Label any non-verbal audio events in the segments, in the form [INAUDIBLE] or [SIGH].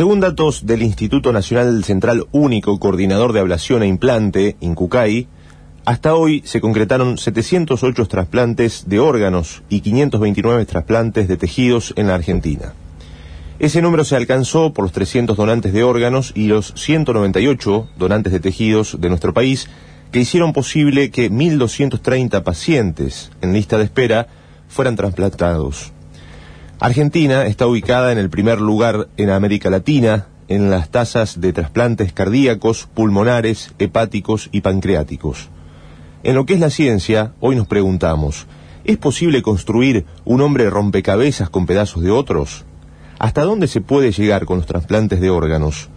Según datos del Instituto Nacional Central Único Coordinador de Ablación e Implante, INCUCAI, hasta hoy se concretaron 708 trasplantes de órganos y 529 trasplantes de tejidos en la Argentina. Ese número se alcanzó por los 300 donantes de órganos y los 198 donantes de tejidos de nuestro país que hicieron posible que 1.230 pacientes en lista de espera fueran trasplantados. Argentina está ubicada en el primer lugar en América Latina en las tasas de trasplantes cardíacos, pulmonares, hepáticos y pancreáticos. En lo que es la ciencia, hoy nos preguntamos, ¿es posible construir un hombre rompecabezas con pedazos de otros? ¿Hasta dónde se puede llegar con los trasplantes de órganos?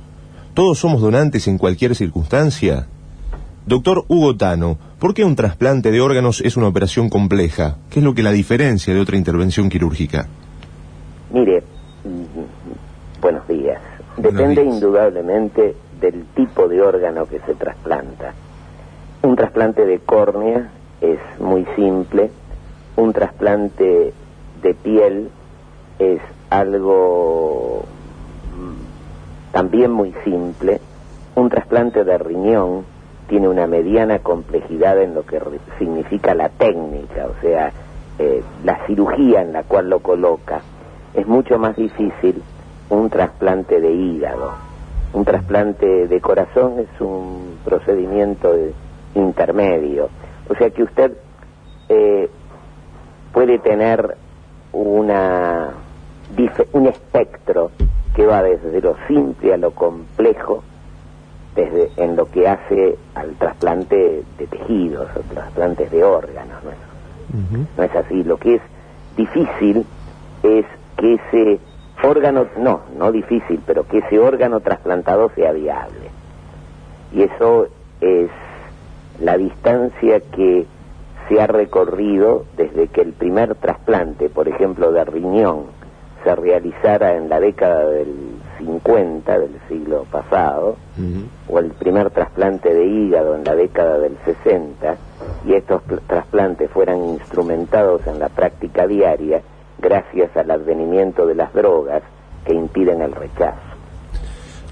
¿Todos somos donantes en cualquier circunstancia? Doctor Hugo Tano, ¿por qué un trasplante de órganos es una operación compleja? ¿Qué es lo que la diferencia de otra intervención quirúrgica? Mire, buenos días. Depende indudablemente del tipo de órgano que se trasplanta. Un trasplante de córnea es muy simple, un trasplante de piel es algo mm, también muy simple, un trasplante de riñón tiene una mediana complejidad en lo que significa la técnica, o sea, eh, la cirugía en la cual lo coloca es mucho más difícil un trasplante de hígado. Un trasplante de corazón es un procedimiento intermedio. O sea que usted eh, puede tener una, un espectro que va desde lo simple a lo complejo, desde en lo que hace al trasplante de tejidos o trasplantes de órganos. ¿no? no es así. Lo que es difícil es que ese órgano, no, no difícil, pero que ese órgano trasplantado sea viable. Y eso es la distancia que se ha recorrido desde que el primer trasplante, por ejemplo, de riñón, se realizara en la década del 50 del siglo pasado, o el primer trasplante de hígado en la década del 60, y estos trasplantes fueran instrumentados en la práctica diaria, gracias al advenimiento de las drogas que impiden el rechazo.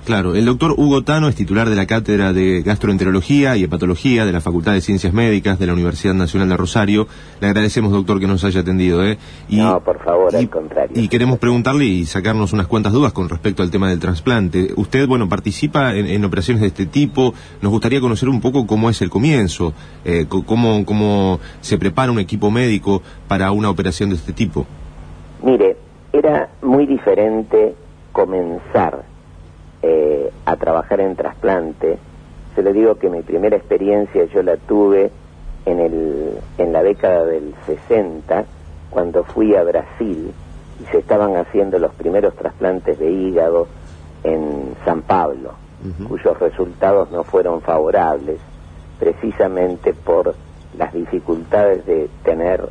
Claro, el doctor Hugo Tano es titular de la Cátedra de Gastroenterología y Hepatología de la Facultad de Ciencias Médicas de la Universidad Nacional de Rosario. Le agradecemos, doctor, que nos haya atendido. ¿eh? no, por favor, al contrario. Y queremos preguntarle y sacarnos unas cuantas dudas con respecto al tema del trasplante. Usted, bueno, participa en, operaciones de este tipo. Nos gustaría conocer un poco cómo es el comienzo, eh, cómo, cómo se prepara un equipo médico para una operación de este tipo. Mire, era muy diferente comenzar eh, a trabajar en trasplante. Se le digo que mi primera experiencia yo la tuve en, el, en la década del 60, cuando fui a Brasil y se estaban haciendo los primeros trasplantes de hígado en San Pablo, cuyos resultados no fueron favorables, precisamente por las dificultades de tener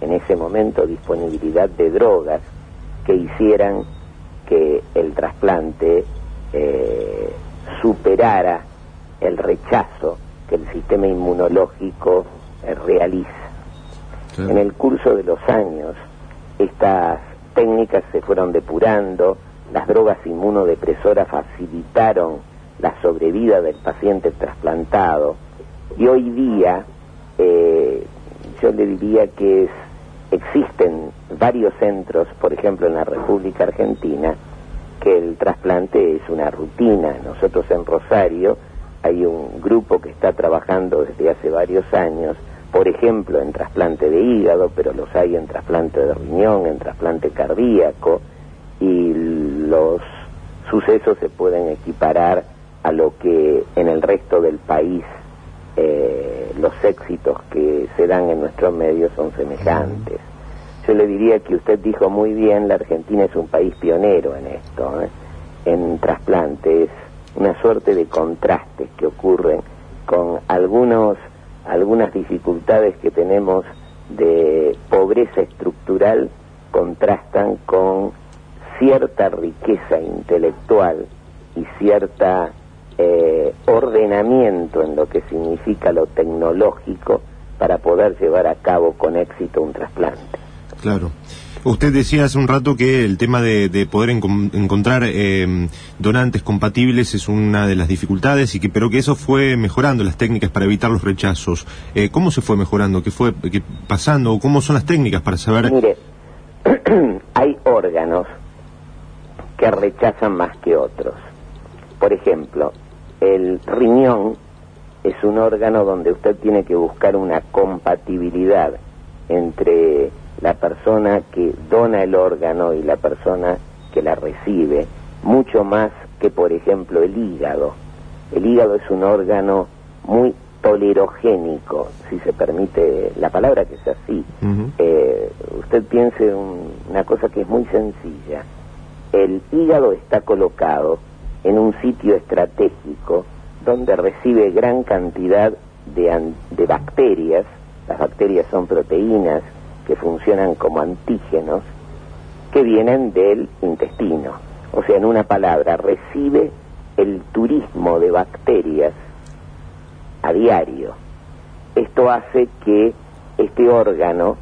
en ese momento disponibilidad de drogas que hicieran que el trasplante eh, superara el rechazo que el sistema inmunológico eh, realiza. En el curso de los años, estas técnicas se fueron depurando, las drogas inmunodepresoras facilitaron la sobrevida del paciente trasplantado y hoy día eh, yo le diría que es existen varios centros, por ejemplo en la República Argentina, que el trasplante es una rutina. Nosotros en Rosario hay un grupo que está trabajando desde hace varios años, por ejemplo en trasplante de hígado, pero los hay en trasplante de riñón, en trasplante cardíaco, y los sucesos se pueden equiparar a lo que en el resto del país eh, los éxitos que se dan en nuestros medios son semejantes. Yo le diría que usted dijo muy bien, la Argentina es un país pionero en esto, ¿eh? en trasplantes, una suerte de contrastes que ocurren con algunos, algunas dificultades que tenemos de pobreza estructural contrastan con cierta riqueza intelectual y cierta eh, ordenamiento en lo que significa lo tecnológico para poder llevar a cabo con éxito un trasplante. Claro. Usted decía hace un rato que el tema de, poder encontrar em, donantes compatibles es una de las dificultades, y que, pero que eso fue mejorando las técnicas para evitar los rechazos. Eh, ¿Cómo se fue mejorando? ¿Qué fue qué pasando? ¿Cómo son las técnicas para saber? Mire, [CLEARS THROAT] hay órganos que rechazan más que otros. Por ejemplo, el riñón es un órgano donde usted tiene que buscar una compatibilidad entre la persona que dona el órgano y la persona que la recibe, mucho más que, por ejemplo, el hígado. El hígado es un órgano muy tolerogénico, si se permite la palabra que es así. Eh, usted piense una cosa que es muy sencilla. El hígado está colocado en un sitio estratégico donde recibe gran cantidad de, de bacterias. Las bacterias son proteínas que funcionan como antígenos que vienen del intestino. O sea, en una palabra, recibe el turismo de bacterias a diario. Esto hace que este órgano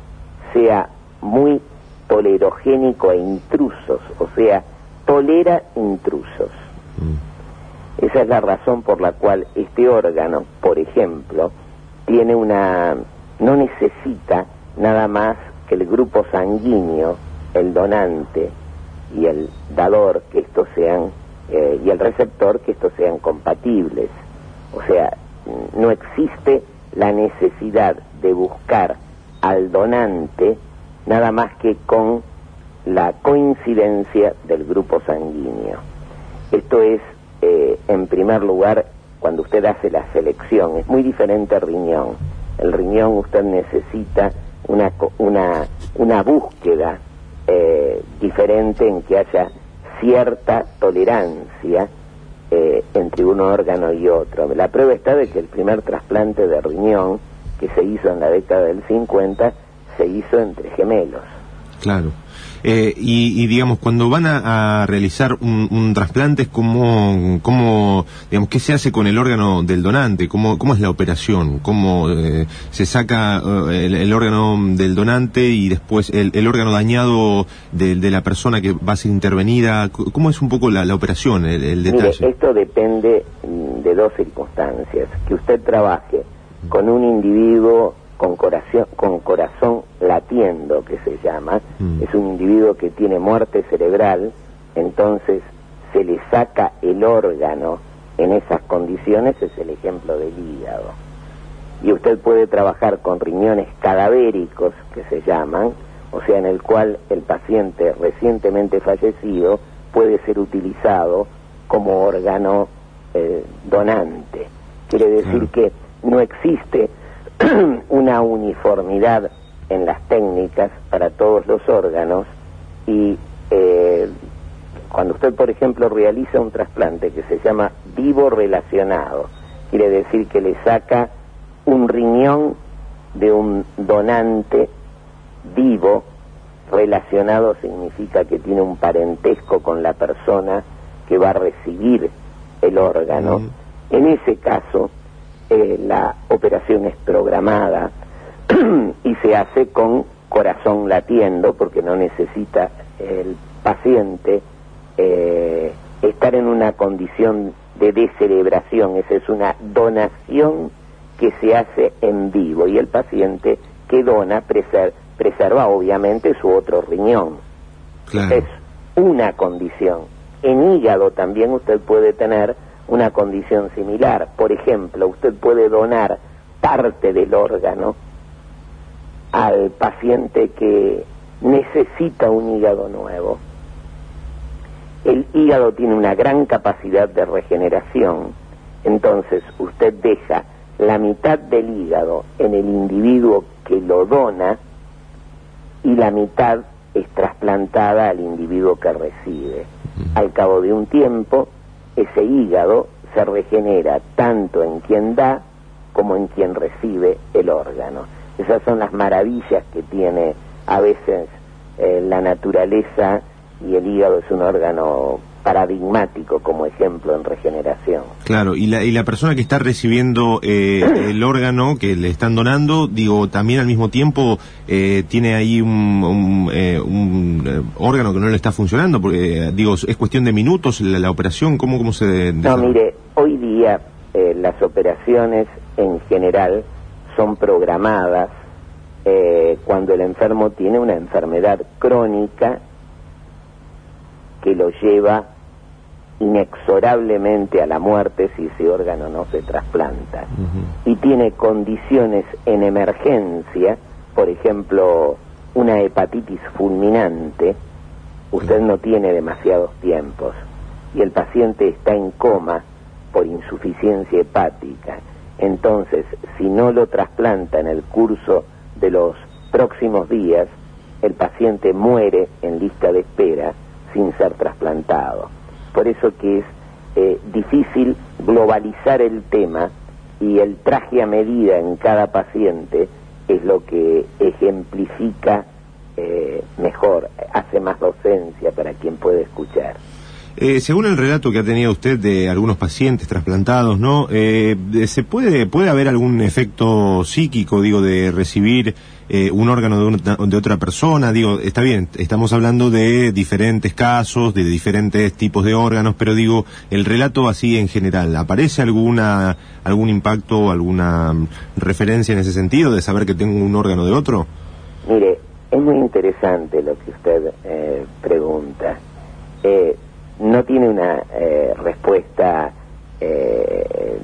sea muy tolerogénico a intrusos, o sea, tolera intrusos. Mm. Esa es la razón por la cual este órgano, por ejemplo, tiene una no necesita nada más que el grupo sanguíneo, el donante y el dador, que estos sean, eh, y el receptor, que estos sean compatibles. O sea, no existe la necesidad de buscar al donante nada más que con la coincidencia del grupo sanguíneo. Esto es, eh, en primer lugar, cuando usted hace la selección, es muy diferente al riñón. El riñón usted necesita una, una, una búsqueda eh, diferente en que haya cierta tolerancia eh, entre un órgano y otro. La prueba está de que el primer trasplante de riñón que se hizo en la década del 50 se hizo entre gemelos. Claro. Eh, y, digamos, cuando van a, realizar un, trasplante, ¿cómo, ¿cómo, digamos, qué se hace con el órgano del donante? ¿Cómo, cómo es la operación? ¿Cómo eh, se saca eh, el, órgano del donante y después el, órgano dañado de, la persona que va a ser intervenida? ¿Cómo es un poco la, operación, el, detalle? esto depende mm, de dos circunstancias. Que usted trabaje con un individuo con corazón, con corazón latiendo, que se llama, mm. es un individuo que tiene muerte cerebral, entonces se le saca el órgano en esas condiciones, es el ejemplo del hígado. Y usted puede trabajar con riñones cadavéricos, que se llaman, o sea, en el cual el paciente recientemente fallecido puede ser utilizado como órgano eh, donante. Quiere decir que no existe [CLEARS THROAT] una uniformidad en las técnicas para todos los órganos y eh, cuando usted, por ejemplo, realiza un trasplante que se llama vivo relacionado, quiere decir que le saca un riñón de un donante vivo, relacionado significa que tiene un parentesco con la persona que va a recibir el órgano. En ese caso, eh, la operación es programada [CLEARS THROAT] y se hace con corazón latiendo porque no necesita el paciente eh, estar en una condición de descerebración, esa es una donación que se hace en vivo y el paciente que dona preserva obviamente su otro riñón. Es una condición. En hígado también usted puede tener una condición similar. Por ejemplo, usted puede donar parte del órgano al paciente que necesita un hígado nuevo. El hígado tiene una gran capacidad de regeneración, entonces usted deja la mitad del hígado en el individuo que lo dona y la mitad es trasplantada al individuo que recibe. Al cabo de un tiempo, ese hígado se regenera tanto en quien da como en quien recibe el órgano. Esas son las maravillas que tiene a veces eh, la naturaleza y el hígado es un órgano paradigmático como ejemplo en regeneración. Claro, y la, y la persona que está recibiendo eh, [CLEARS THROAT] el órgano que le están donando, digo, también al mismo tiempo eh, tiene ahí un, un, eh, órgano que no le está funcionando, porque digo, es cuestión de minutos la, operación, ¿cómo, cómo se... No, mire, hoy día las operaciones en general son programadas cuando el enfermo tiene una enfermedad crónica que lo lleva inexorablemente a la muerte si ese órgano no se trasplanta. Y tiene condiciones en emergencia, por ejemplo, una hepatitis fulminante, usted no tiene demasiados tiempos. Y el paciente está en coma por insuficiencia hepática. Entonces, si no lo trasplanta en el curso de los próximos días, el paciente muere en lista de espera sin ser trasplantado por eso que es eh, difícil globalizar el tema y el traje a medida en cada paciente es lo que ejemplifica eh, mejor, hace más docencia para quien puede escuchar. Eh, según el relato que ha tenido usted de algunos pacientes trasplantados, ¿no? ¿Se puede, puede haber algún efecto psíquico, digo, de recibir eh, un órgano de, de, otra persona? Digo, está bien, estamos hablando de diferentes casos, de diferentes tipos de órganos, pero digo, el relato así en general, ¿aparece alguna, algún impacto, alguna referencia en ese sentido de saber que tengo un órgano de otro? Mire, es muy interesante lo que usted pregunta. Eh, no tiene una eh, respuesta eh,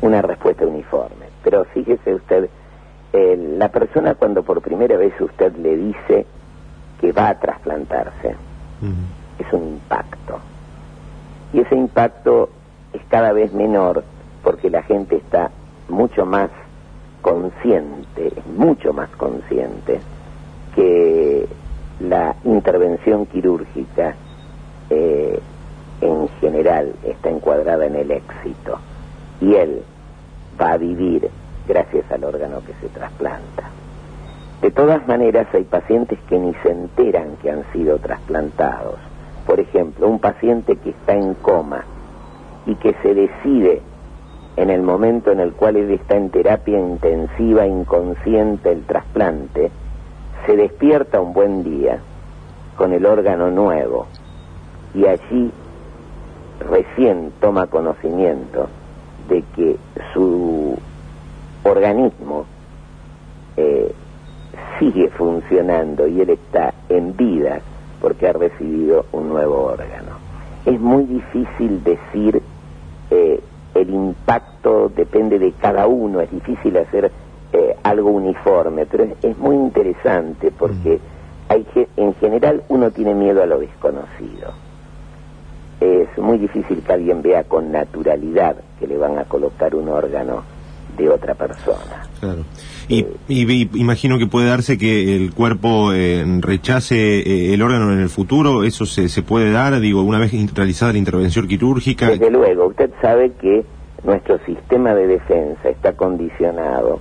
una respuesta uniforme pero fíjese usted eh, la persona cuando por primera vez usted le dice que va a trasplantarse es un impacto. Y ese impacto es cada vez menor porque la gente está mucho más consciente mucho más consciente que la intervención quirúrgica eh, en general está encuadrada en el éxito. Y él va a vivir gracias al órgano que se trasplanta. De todas maneras hay pacientes que ni se enteran que han sido trasplantados. Por ejemplo, un paciente que está en coma y que se decide en el momento en el cual él está en terapia intensiva inconsciente el trasplante, se despierta un buen día con el órgano nuevo y allí recién toma conocimiento de que su organismo eh, sigue funcionando y él está en vida porque ha recibido un nuevo órgano. Es muy difícil decir eh, el impacto depende de cada uno, es difícil hacer eh, algo uniforme, pero es, muy interesante porque mm. hay, en general uno tiene miedo a lo desconocido es muy difícil que alguien vea con naturalidad que le van a colocar un órgano de otra persona. Claro. Y, eh, imagino que puede darse que el cuerpo eh, rechace eh, el órgano en el futuro, eso se, se puede dar, digo, una vez realizada la intervención quirúrgica. Desde luego, usted sabe que nuestro sistema de defensa está condicionado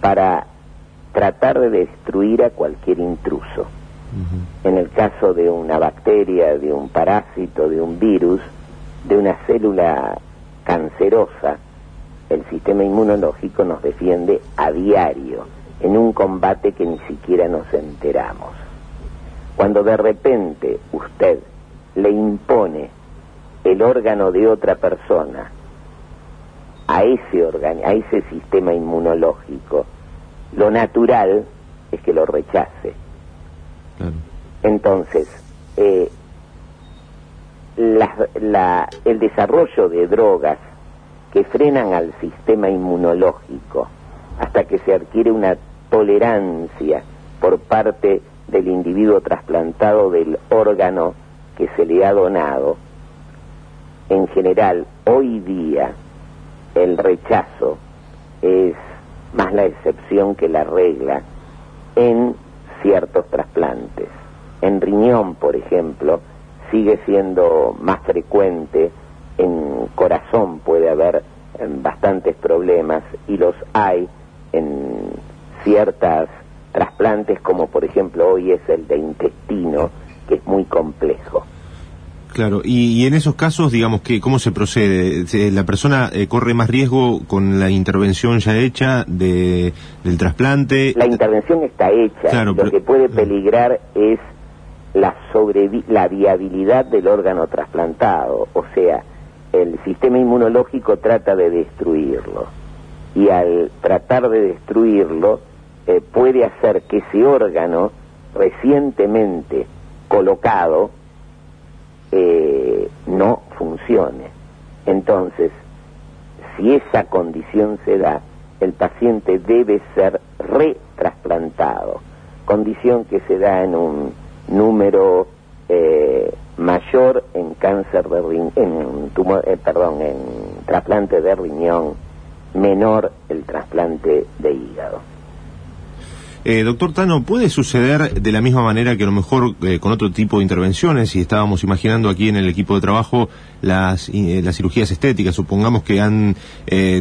para tratar de destruir a cualquier intruso. En el caso de una bacteria, de un parásito, de un virus, de una célula cancerosa, el sistema inmunológico nos defiende a diario en un combate que ni siquiera nos enteramos. Cuando de repente usted le impone el órgano de otra persona a ese órgano, a ese sistema inmunológico, lo natural es que lo rechace entonces, eh, el desarrollo de drogas que frenan al sistema inmunológico hasta que se adquiere una tolerancia por parte del individuo trasplantado del órgano que se le ha donado, en general, hoy día, el rechazo es más la excepción que la regla en ciertos trasplantes. En riñón, por ejemplo, sigue siendo más frecuente, en corazón puede haber em, bastantes problemas y los hay en ciertas trasplantes como por ejemplo hoy es el de intestino, que es muy complejo. Claro, y, en esos casos, digamos, que ¿cómo se procede? ¿La persona eh, corre más riesgo con la intervención ya hecha de, del trasplante? La intervención está hecha, lo que puede peligrar es la, la viabilidad del órgano trasplantado, o sea, el sistema inmunológico trata de destruirlo y al tratar de destruirlo eh, puede hacer que ese órgano recientemente colocado eh, no funcione. Entonces, si esa condición se da, el paciente debe ser retrasplantado, condición que se da en un número eh, mayor en cáncer de riñón, en tumor, eh, perdón, en trasplante de riñón, menor el trasplante de hígado. Eh, doctor Tano, ¿puede suceder de la misma manera que a lo mejor eh, con otro tipo de intervenciones, si estábamos imaginando aquí en el equipo de trabajo las, eh, las cirugías estéticas, supongamos que han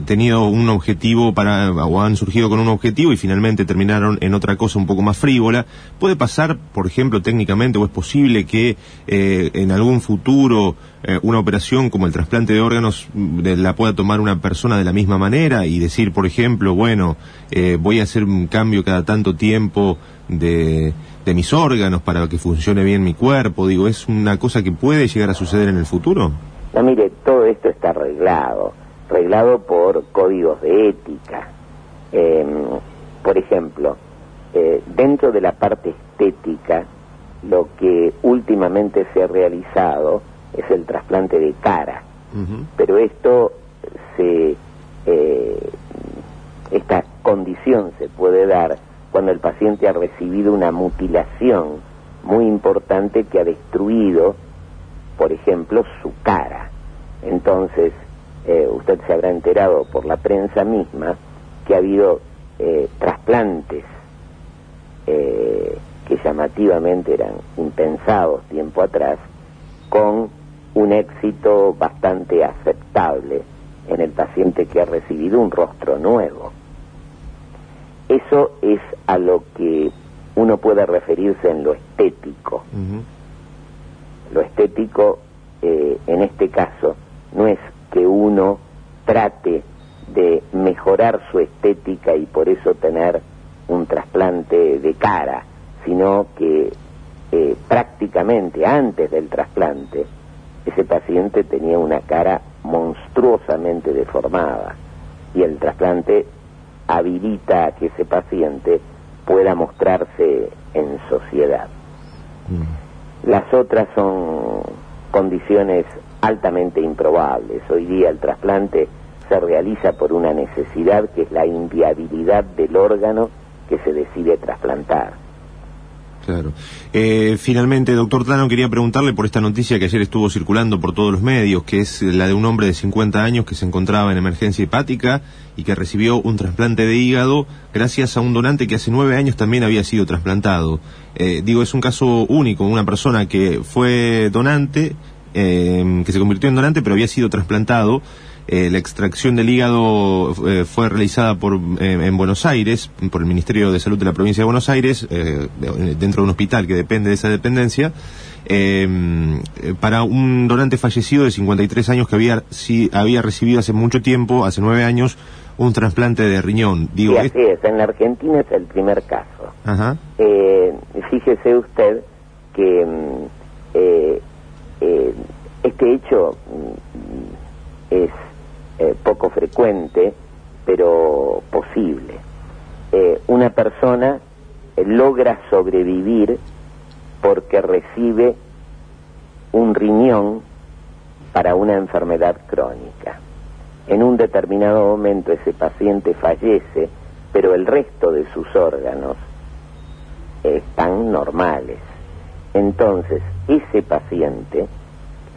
tenido un objetivo para, o han surgido con un objetivo y finalmente terminaron en otra cosa un poco más frívola, ¿puede pasar, por ejemplo, técnicamente, o es posible que en algún futuro una operación como el trasplante de órganos la pueda tomar una persona de la misma manera y decir, por ejemplo, bueno, voy a hacer un cambio cada tanto tiempo de, de mis órganos para que funcione bien mi cuerpo? Digo, ¿es una cosa que puede llegar a suceder en el futuro? No, mire, todo esto está arreglado, arreglado por códigos de ética. Em, por ejemplo, eh, dentro de la parte estética, lo que últimamente se ha realizado es el trasplante de cara. Pero esto se... Eh, esta condición se puede dar cuando el paciente ha recibido una mutilación muy importante que ha destruido, por ejemplo, su cara. Entonces, eh, usted se habrá enterado por la prensa misma que ha habido eh, trasplantes eh, que llamativamente eran impensados tiempo atrás, con un éxito bastante aceptable en el paciente que ha recibido un rostro nuevo. Eso es a lo que uno puede referirse en lo estético. Lo estético, eh, en este caso, no es que uno trate de mejorar su estética y por eso tener un trasplante de cara, sino que eh, prácticamente antes del trasplante ese paciente tenía una cara monstruosamente deformada y el trasplante habilita a que ese paciente pueda mostrarse en sociedad. Mm. Las otras son altamente improbables. Hoy día el trasplante se realiza por una necesidad que es la inviabilidad del órgano que se decide trasplantar. Claro. Eh, finalmente, doctor Tano, quería preguntarle por esta noticia que ayer estuvo circulando por todos los medios, que es la de un hombre de 50 años que se encontraba en emergencia hepática y que recibió un trasplante de hígado gracias a un donante que hace nueve años también había sido trasplantado. Eh, digo, es un caso único, una persona que fue donante, eh, que se convirtió en donante, pero había sido trasplantado. Eh, la extracción del hígado eh, fue realizada por, eh, en Buenos Aires, por el Ministerio de Salud de la provincia de Buenos Aires, dentro de un hospital que depende de esa dependencia, para un donante fallecido de 53 años que había, sí, había recibido hace mucho tiempo, hace nueve años, un trasplante de riñón. Digo, sí, así es, en la Argentina es el primer caso. Ajá. fíjese usted que este hecho mm, es eh, poco frecuente, pero posible. Eh, una persona eh, logra sobrevivir porque recibe un riñón para una enfermedad crónica. En un determinado momento ese paciente fallece, pero el resto de sus órganos están normales. Entonces, ese paciente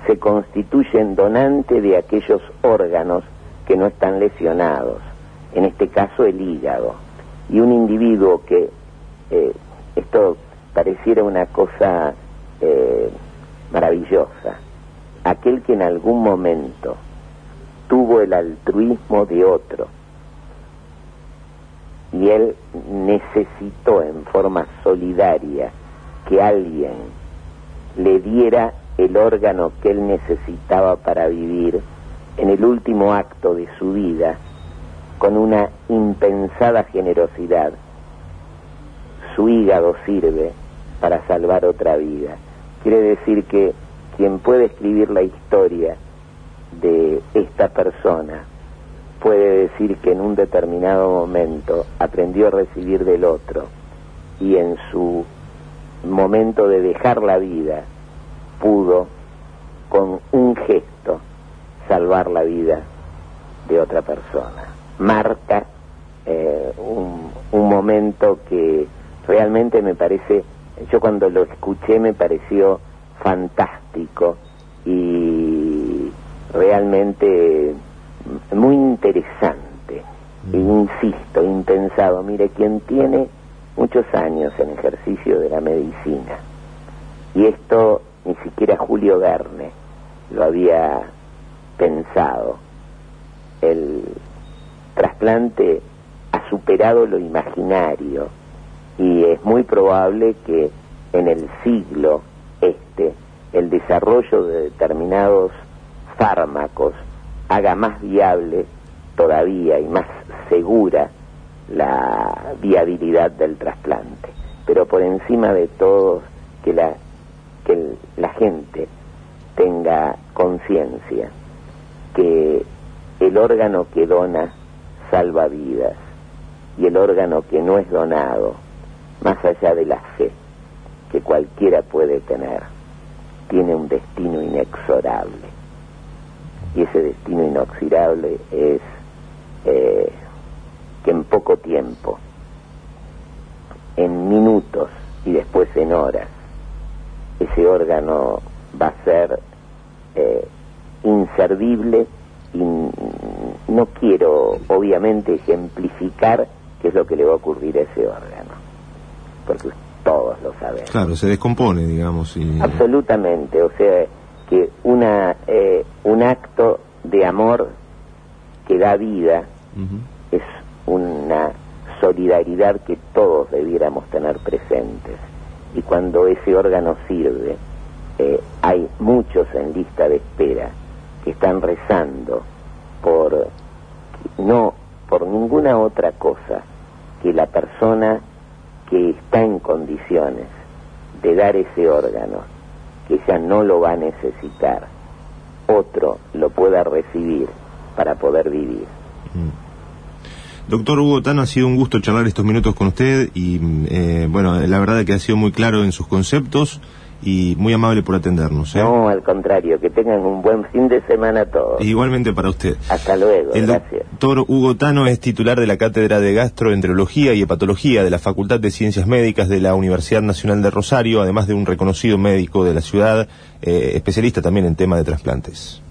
se constituye en donante de aquellos órganos que no están lesionados, en este caso el hígado. Y un individuo que, eh, esto pareciera una cosa eh, maravillosa, aquel que en algún momento tuvo el altruismo de otro y él necesitó en forma solidaria que alguien le diera el órgano que él necesitaba para vivir en el último acto de su vida con una impensada generosidad. Su hígado sirve para salvar otra vida. Quiere decir que quien puede escribir la historia de esta persona puede decir que en un determinado momento aprendió a recibir del otro y en su momento de dejar la vida pudo con un gesto salvar la vida de otra persona. Marca eh, un, un momento que realmente me parece, yo cuando lo escuché me pareció fantástico y realmente muy interesante, e insisto, intensado. Mire, quien tiene muchos años en ejercicio de la medicina, y esto ni siquiera Julio Verne lo había pensado, el trasplante ha superado lo imaginario y es muy probable que en el siglo este el desarrollo de determinados fármacos haga más viable todavía y más segura la viabilidad del trasplante. Pero por encima de todo, que la, que la gente tenga conciencia que el órgano que dona salva vidas y el órgano que no es donado, más allá de la fe que cualquiera puede tener, tiene un destino inexorable. Y ese destino inoxidable es eh, que en poco tiempo, en minutos y después en horas, ese órgano va a ser eh, inservible y no obviamente ejemplificar qué es lo que le va a ocurrir a ese órgano, porque todos lo sabemos. Claro, se descompone, digamos. Y... Absolutamente, o sea, que una, eh, un acto de amor que da vida es una solidaridad que todos debiéramos tener presentes. Y cuando ese órgano sirve, eh, hay muchos en lista de espera que están rezando por no ninguna otra cosa que la persona que está en condiciones de dar ese órgano que ya no lo va a necesitar, otro lo pueda recibir para poder vivir. Mm. Doctor Hugo Tano, ha sido un gusto charlar estos minutos con usted y eh, bueno, la verdad que ha sido muy claro en sus conceptos y muy amable por atendernos. ¿eh? No, al contrario, que tengan un buen fin de semana todos. Igualmente para usted. Hasta luego, El doctor Hugo Tano es titular de la Cátedra de Gastroenterología y Hepatología de la Facultad de Ciencias Médicas de la Universidad Nacional de Rosario, además de un reconocido médico de la ciudad, eh, especialista también en tema de trasplantes.